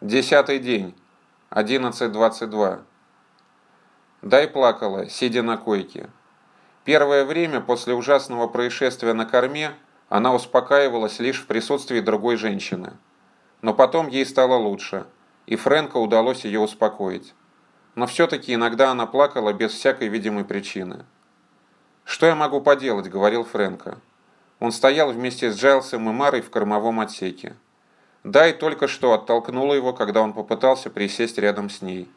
Десятый день. 11.22. Дай плакала, сидя на койке. Первое время после ужасного происшествия на корме она успокаивалась лишь в присутствии другой женщины. Но потом ей стало лучше, и Фрэнка удалось ее успокоить. Но все-таки иногда она плакала без всякой видимой причины. «Что я могу поделать?» – говорил Фрэнка. Он стоял вместе с Джайлсом и Марой в кормовом отсеке. Дай только что оттолкнула его, когда он попытался присесть рядом с ней.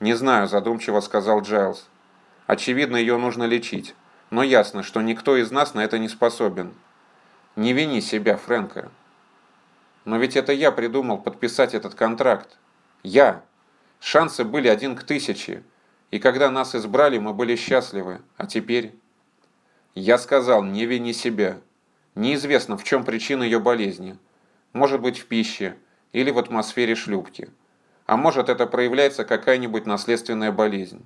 «Не знаю», – задумчиво сказал Джайлз. «Очевидно, ее нужно лечить, но ясно, что никто из нас на это не способен. Не вини себя, Фрэнка». «Но ведь это я придумал подписать этот контракт. Я. Шансы были один к тысяче, и когда нас избрали, мы были счастливы, а теперь...» «Я сказал, не вини себя. Неизвестно, в чем причина ее болезни» может быть в пище или в атмосфере шлюпки. А может это проявляется какая-нибудь наследственная болезнь.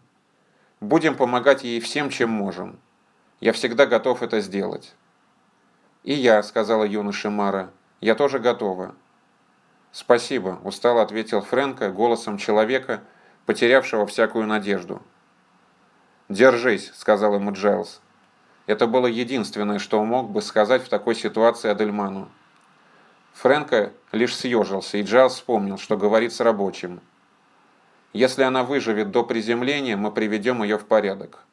Будем помогать ей всем, чем можем. Я всегда готов это сделать. И я, сказала юноша Мара, я тоже готова. Спасибо, устало ответил Фрэнка голосом человека, потерявшего всякую надежду. «Держись», — сказал ему Джайлз. Это было единственное, что мог бы сказать в такой ситуации Адельману. Фрэнка лишь съежился, и Джайлз вспомнил, что говорит с рабочим. «Если она выживет до приземления, мы приведем ее в порядок».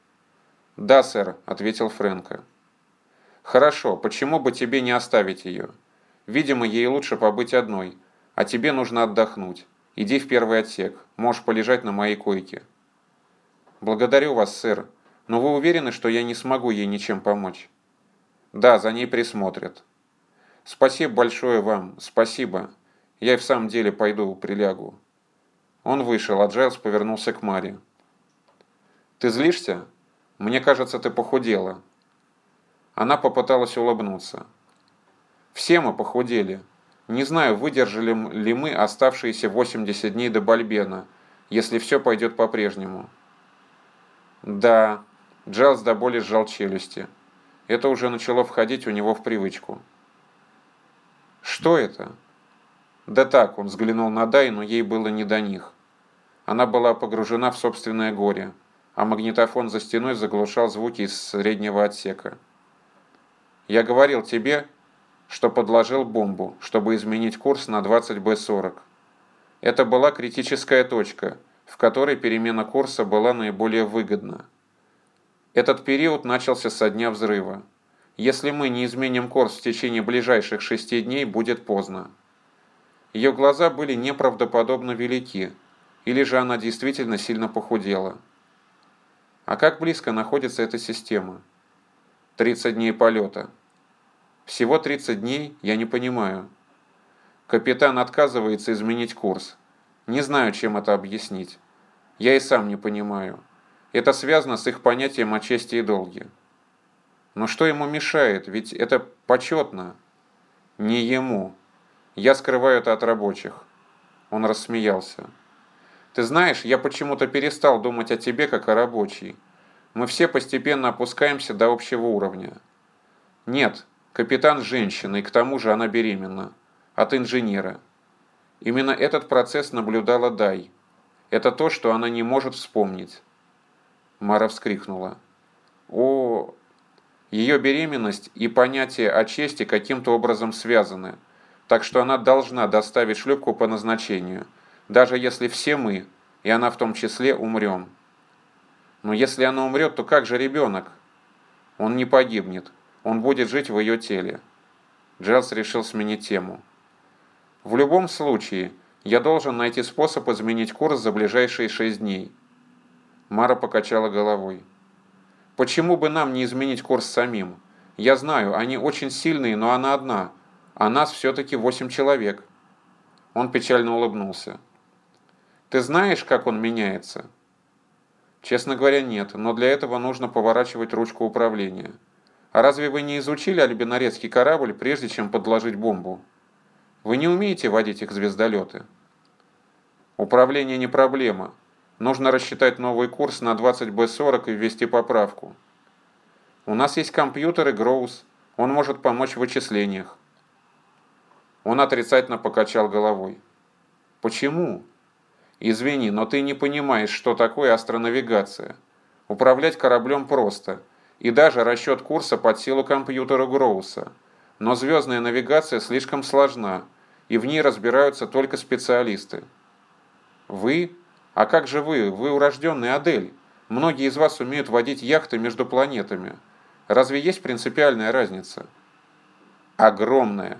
«Да, сэр», — ответил Фрэнка. «Хорошо, почему бы тебе не оставить ее? Видимо, ей лучше побыть одной, а тебе нужно отдохнуть. Иди в первый отсек, можешь полежать на моей койке». «Благодарю вас, сэр, но вы уверены, что я не смогу ей ничем помочь?» «Да, за ней присмотрят». Спасибо большое вам, спасибо. Я и в самом деле пойду прилягу. Он вышел, а Джайлз повернулся к Маре. Ты злишься? Мне кажется, ты похудела. Она попыталась улыбнуться. Все мы похудели. Не знаю, выдержали ли мы оставшиеся 80 дней до Бальбена, если все пойдет по-прежнему. Да, Джайлз до боли сжал челюсти. Это уже начало входить у него в привычку. «Что это?» Да так, он взглянул на Дай, но ей было не до них. Она была погружена в собственное горе, а магнитофон за стеной заглушал звуки из среднего отсека. «Я говорил тебе, что подложил бомбу, чтобы изменить курс на 20Б40. Это была критическая точка, в которой перемена курса была наиболее выгодна. Этот период начался со дня взрыва. Если мы не изменим курс в течение ближайших шести дней, будет поздно. Ее глаза были неправдоподобно велики, или же она действительно сильно похудела. А как близко находится эта система? 30 дней полета. Всего 30 дней? Я не понимаю. Капитан отказывается изменить курс. Не знаю, чем это объяснить. Я и сам не понимаю. Это связано с их понятием о чести и долге. Но что ему мешает? Ведь это почетно. Не ему. Я скрываю это от рабочих. Он рассмеялся. Ты знаешь, я почему-то перестал думать о тебе как о рабочей. Мы все постепенно опускаемся до общего уровня. Нет, капитан женщина, и к тому же она беременна. От инженера. Именно этот процесс наблюдала Дай. Это то, что она не может вспомнить. Мара вскрикнула. О, ее беременность и понятие о чести каким-то образом связаны, так что она должна доставить шлюпку по назначению, даже если все мы, и она в том числе, умрем. Но если она умрет, то как же ребенок? Он не погибнет, он будет жить в ее теле. Джелс решил сменить тему. В любом случае, я должен найти способ изменить курс за ближайшие шесть дней. Мара покачала головой. Почему бы нам не изменить курс самим? Я знаю, они очень сильные, но она одна, а нас все-таки восемь человек. Он печально улыбнулся. Ты знаешь, как он меняется? Честно говоря, нет, но для этого нужно поворачивать ручку управления. А разве вы не изучили альбинорецкий корабль, прежде чем подложить бомбу? Вы не умеете водить их звездолеты? Управление не проблема. Нужно рассчитать новый курс на 20B40 и ввести поправку. У нас есть компьютер и Гроус. Он может помочь в вычислениях. Он отрицательно покачал головой. Почему? Извини, но ты не понимаешь, что такое астронавигация. Управлять кораблем просто. И даже расчет курса под силу компьютера Гроуса. Но звездная навигация слишком сложна, и в ней разбираются только специалисты. Вы? А как же вы? Вы урожденный Адель. Многие из вас умеют водить яхты между планетами. Разве есть принципиальная разница? Огромная.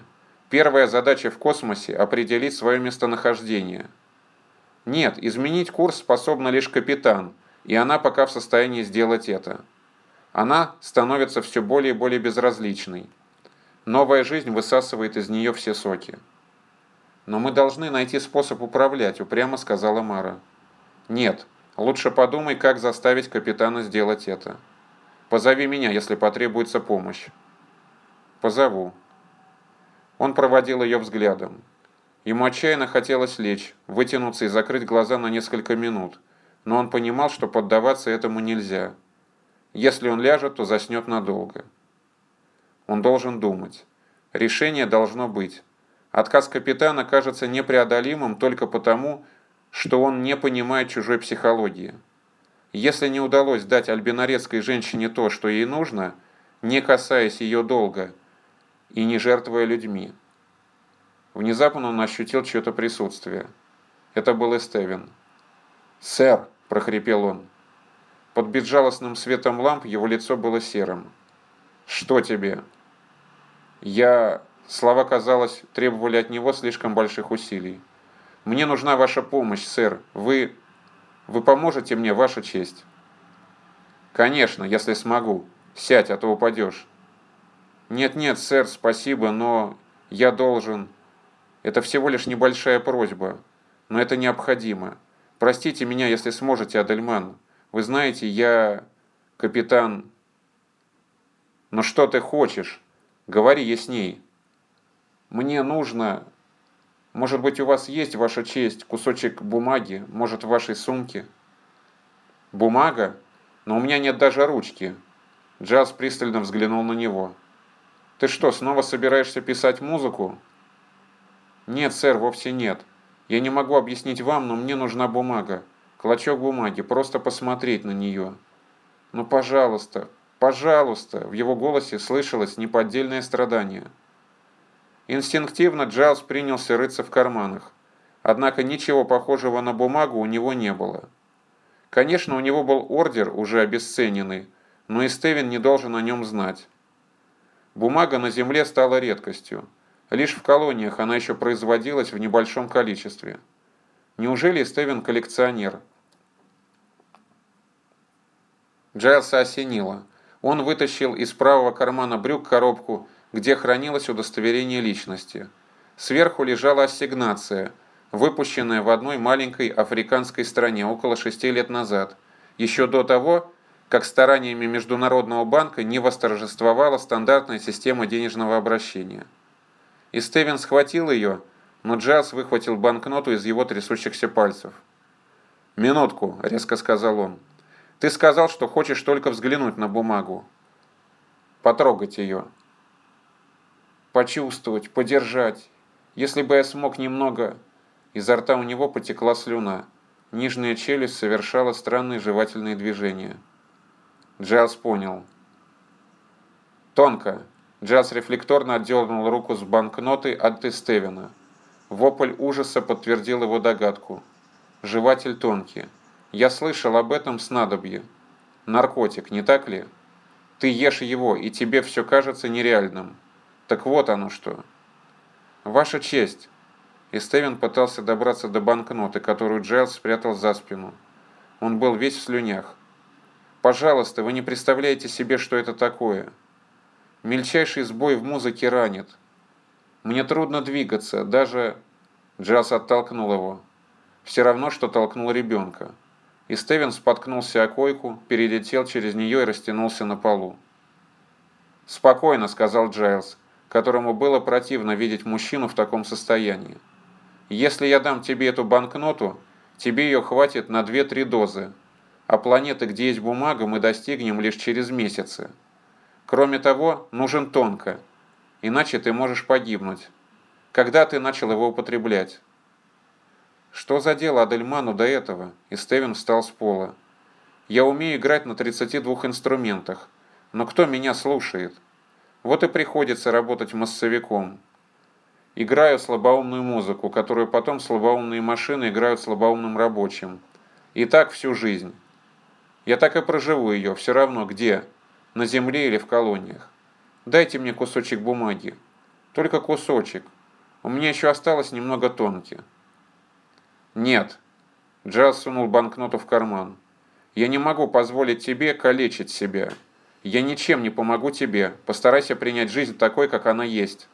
Первая задача в космосе – определить свое местонахождение. Нет, изменить курс способна лишь капитан, и она пока в состоянии сделать это. Она становится все более и более безразличной. Новая жизнь высасывает из нее все соки. «Но мы должны найти способ управлять», – упрямо сказала Мара. «Нет, лучше подумай, как заставить капитана сделать это. Позови меня, если потребуется помощь». «Позову». Он проводил ее взглядом. Ему отчаянно хотелось лечь, вытянуться и закрыть глаза на несколько минут, но он понимал, что поддаваться этому нельзя. Если он ляжет, то заснет надолго. Он должен думать. Решение должно быть. Отказ капитана кажется непреодолимым только потому, что он не понимает чужой психологии. Если не удалось дать альбинорецкой женщине то, что ей нужно, не касаясь ее долга и не жертвуя людьми. Внезапно он ощутил чье-то присутствие. Это был Эстевин. «Сэр!» – прохрипел он. Под безжалостным светом ламп его лицо было серым. «Что тебе?» «Я...» Слова, казалось, требовали от него слишком больших усилий. «Мне нужна ваша помощь, сэр. Вы... Вы поможете мне, ваша честь?» «Конечно, если смогу. Сядь, а то упадешь». «Нет-нет, сэр, спасибо, но я должен...» «Это всего лишь небольшая просьба, но это необходимо. Простите меня, если сможете, Адельман. Вы знаете, я... капитан...» «Но что ты хочешь? Говори ясней». Мне нужно... Может быть, у вас есть, ваша честь, кусочек бумаги, может, в вашей сумке? Бумага? Но у меня нет даже ручки. Джаз пристально взглянул на него. Ты что, снова собираешься писать музыку? Нет, сэр, вовсе нет. Я не могу объяснить вам, но мне нужна бумага. Клочок бумаги, просто посмотреть на нее. Ну, пожалуйста, пожалуйста, в его голосе слышалось неподдельное страдание. Инстинктивно Джайлз принялся рыться в карманах. Однако ничего похожего на бумагу у него не было. Конечно, у него был ордер, уже обесцененный, но и Стевен не должен о нем знать. Бумага на земле стала редкостью. Лишь в колониях она еще производилась в небольшом количестве. Неужели Стевен коллекционер? Джайлса осенило. Он вытащил из правого кармана брюк коробку где хранилось удостоверение личности. Сверху лежала ассигнация, выпущенная в одной маленькой африканской стране около шести лет назад, еще до того, как стараниями Международного банка не восторжествовала стандартная система денежного обращения. И Стивен схватил ее, но Джаз выхватил банкноту из его трясущихся пальцев. «Минутку», — резко сказал он. «Ты сказал, что хочешь только взглянуть на бумагу. Потрогать ее» почувствовать, подержать. Если бы я смог немного... Изо рта у него потекла слюна. Нижняя челюсть совершала странные жевательные движения. Джаз понял. Тонко. Джаз рефлекторно отдернул руку с банкнотой от Стевена. Вопль ужаса подтвердил его догадку. Жеватель тонкий. Я слышал об этом снадобье. Наркотик, не так ли? Ты ешь его, и тебе все кажется нереальным. Так вот оно что. Ваша честь. И Стевен пытался добраться до банкноты, которую Джайлз спрятал за спину. Он был весь в слюнях. Пожалуйста, вы не представляете себе, что это такое. Мельчайший сбой в музыке ранит. Мне трудно двигаться, даже... Джаз оттолкнул его. Все равно, что толкнул ребенка. И Стевен споткнулся о койку, перелетел через нее и растянулся на полу. «Спокойно», — сказал Джайлз которому было противно видеть мужчину в таком состоянии. Если я дам тебе эту банкноту, тебе ее хватит на 2-3 дозы, а планеты, где есть бумага, мы достигнем лишь через месяцы. Кроме того, нужен тонко, иначе ты можешь погибнуть. Когда ты начал его употреблять? Что за дело Адельману до этого? И Стевен встал с пола. Я умею играть на 32 инструментах, но кто меня слушает? Вот и приходится работать массовиком. Играю слабоумную музыку, которую потом слабоумные машины играют слабоумным рабочим. И так всю жизнь. Я так и проживу ее, все равно где, на земле или в колониях. Дайте мне кусочек бумаги. Только кусочек. У меня еще осталось немного тонки. Нет. Джаз сунул банкноту в карман. Я не могу позволить тебе калечить себя. Я ничем не помогу тебе. Постарайся принять жизнь такой, как она есть.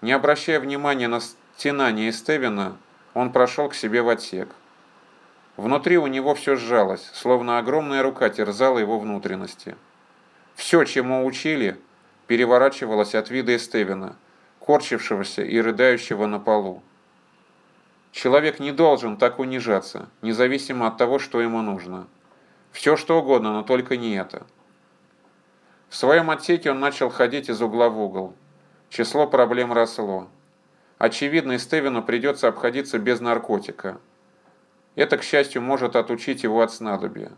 Не обращая внимания на стенание Стевена, он прошел к себе в отсек. Внутри у него все сжалось, словно огромная рука терзала его внутренности. Все, чему учили, переворачивалось от вида Эстевена, корчившегося и рыдающего на полу. Человек не должен так унижаться, независимо от того, что ему нужно. Все что угодно, но только не это. В своем отсеке он начал ходить из угла в угол. Число проблем росло. Очевидно, Стевену придется обходиться без наркотика. Это, к счастью, может отучить его от снадобья.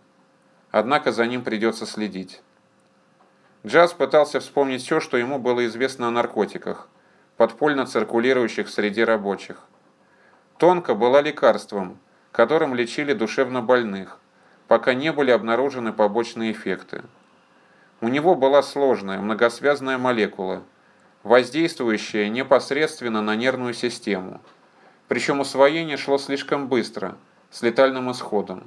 Однако за ним придется следить. Джаз пытался вспомнить все, что ему было известно о наркотиках, подпольно циркулирующих среди рабочих. Тонка была лекарством, которым лечили душевно больных, пока не были обнаружены побочные эффекты. У него была сложная, многосвязанная молекула, воздействующая непосредственно на нервную систему. Причем усвоение шло слишком быстро, с летальным исходом.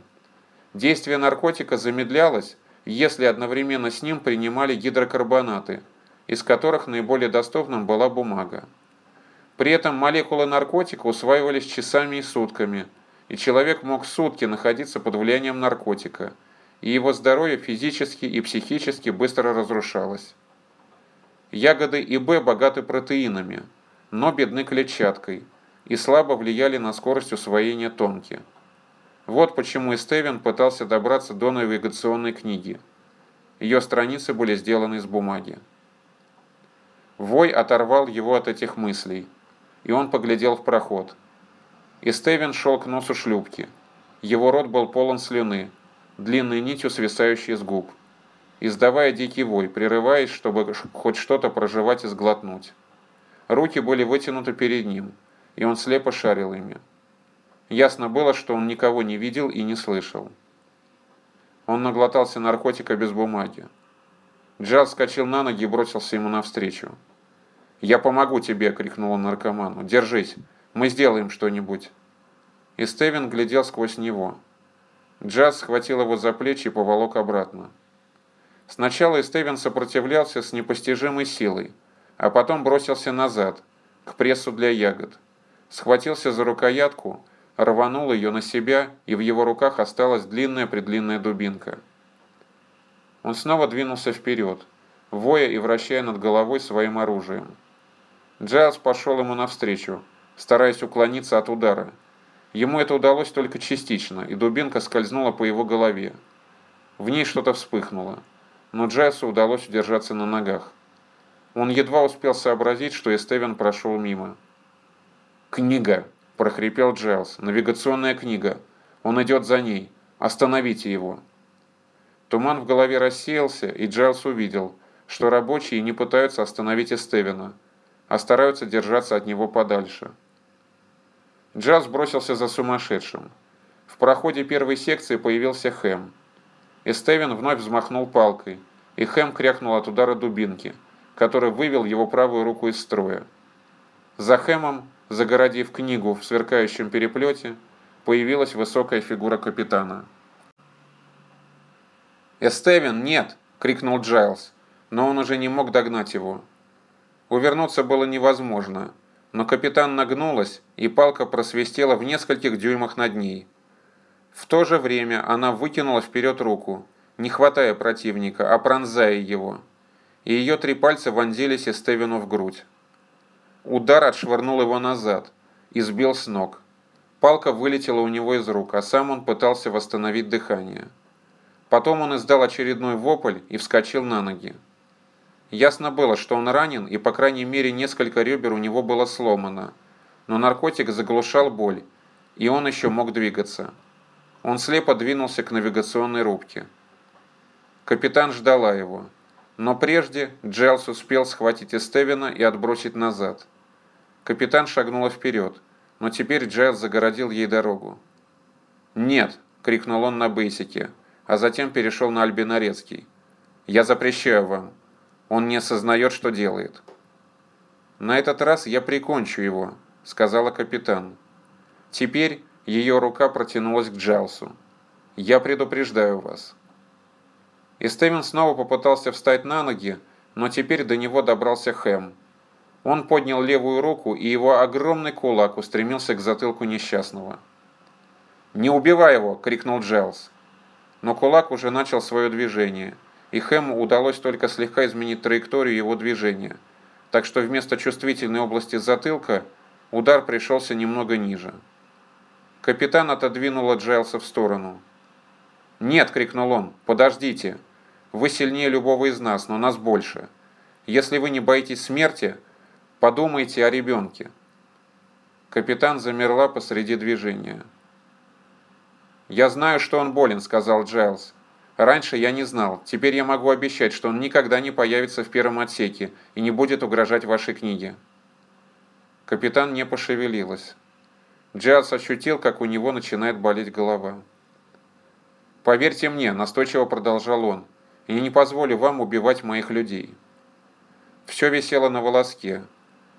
Действие наркотика замедлялось, если одновременно с ним принимали гидрокарбонаты, из которых наиболее доступным была бумага. При этом молекулы наркотика усваивались часами и сутками, и человек мог сутки находиться под влиянием наркотика, и его здоровье физически и психически быстро разрушалось. Ягоды ИБ богаты протеинами, но бедны клетчаткой и слабо влияли на скорость усвоения тонки. Вот почему Эстевен пытался добраться до навигационной книги. Ее страницы были сделаны из бумаги. Вой оторвал его от этих мыслей – и он поглядел в проход. И Стевен шел к носу шлюпки. Его рот был полон слюны, длинной нитью свисающей с губ, издавая дикий вой, прерываясь, чтобы хоть что-то проживать и сглотнуть. Руки были вытянуты перед ним, и он слепо шарил ими. Ясно было, что он никого не видел и не слышал. Он наглотался наркотика без бумаги. Джал вскочил на ноги и бросился ему навстречу. «Я помогу тебе!» — крикнул он наркоману. «Держись! Мы сделаем что-нибудь!» И Стевен глядел сквозь него. Джаз схватил его за плечи и поволок обратно. Сначала Стевен сопротивлялся с непостижимой силой, а потом бросился назад, к прессу для ягод. Схватился за рукоятку, рванул ее на себя, и в его руках осталась длинная-предлинная дубинка. Он снова двинулся вперед, воя и вращая над головой своим оружием. Джайлз пошел ему навстречу, стараясь уклониться от удара. Ему это удалось только частично, и дубинка скользнула по его голове. В ней что-то вспыхнуло, но Джайлсу удалось удержаться на ногах. Он едва успел сообразить, что Эстевен прошел мимо. «Книга!» – прохрипел Джайлс. «Навигационная книга. Он идет за ней. Остановите его!» Туман в голове рассеялся, и Джайлс увидел, что рабочие не пытаются остановить Эстевена – а стараются держаться от него подальше. Джаз бросился за сумасшедшим. В проходе первой секции появился Хэм. Эстевен вновь взмахнул палкой, и Хэм крякнул от удара дубинки, который вывел его правую руку из строя. За Хэмом, загородив книгу в сверкающем переплете, появилась высокая фигура капитана. «Эстевен, нет!» — крикнул Джайлз, но он уже не мог догнать его. Увернуться было невозможно, но капитан нагнулась, и палка просвистела в нескольких дюймах над ней. В то же время она выкинула вперед руку, не хватая противника, а пронзая его, и ее три пальца вонзились Эстевину в грудь. Удар отшвырнул его назад и сбил с ног. Палка вылетела у него из рук, а сам он пытался восстановить дыхание. Потом он издал очередной вопль и вскочил на ноги. Ясно было, что он ранен, и по крайней мере несколько ребер у него было сломано. Но наркотик заглушал боль, и он еще мог двигаться. Он слепо двинулся к навигационной рубке. Капитан ждала его. Но прежде Джайлс успел схватить Эстевина и отбросить назад. Капитан шагнула вперед, но теперь Джайлс загородил ей дорогу. «Нет!» — крикнул он на бейсике, а затем перешел на Альбинарецкий. «Я запрещаю вам. Он не осознает, что делает». «На этот раз я прикончу его», — сказала капитан. Теперь ее рука протянулась к Джайлсу. «Я предупреждаю вас». И Стевен снова попытался встать на ноги, но теперь до него добрался Хэм. Он поднял левую руку, и его огромный кулак устремился к затылку несчастного. «Не убивай его!» – крикнул Джайлз. Но кулак уже начал свое движение, и Хэму удалось только слегка изменить траекторию его движения, так что вместо чувствительной области затылка удар пришелся немного ниже. Капитан отодвинула Джайлса в сторону. «Нет!» – крикнул он. «Подождите!» Вы сильнее любого из нас, но нас больше. Если вы не боитесь смерти, подумайте о ребенке». Капитан замерла посреди движения. «Я знаю, что он болен», — сказал Джайлз. «Раньше я не знал. Теперь я могу обещать, что он никогда не появится в первом отсеке и не будет угрожать вашей книге». Капитан не пошевелилась. Джайлз ощутил, как у него начинает болеть голова. «Поверьте мне», — настойчиво продолжал он, — и не позволю вам убивать моих людей». Все висело на волоске.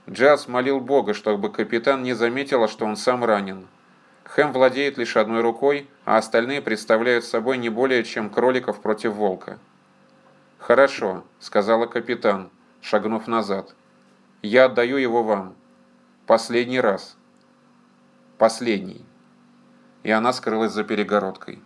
Джаз молил Бога, чтобы капитан не заметила, что он сам ранен. Хэм владеет лишь одной рукой, а остальные представляют собой не более чем кроликов против волка. «Хорошо», — сказала капитан, шагнув назад. «Я отдаю его вам. Последний раз. Последний». И она скрылась за перегородкой.